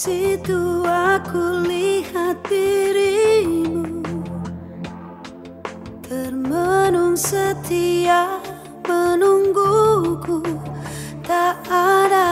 situ aku lihat dirimu Termenung setia menungguku. Tak ada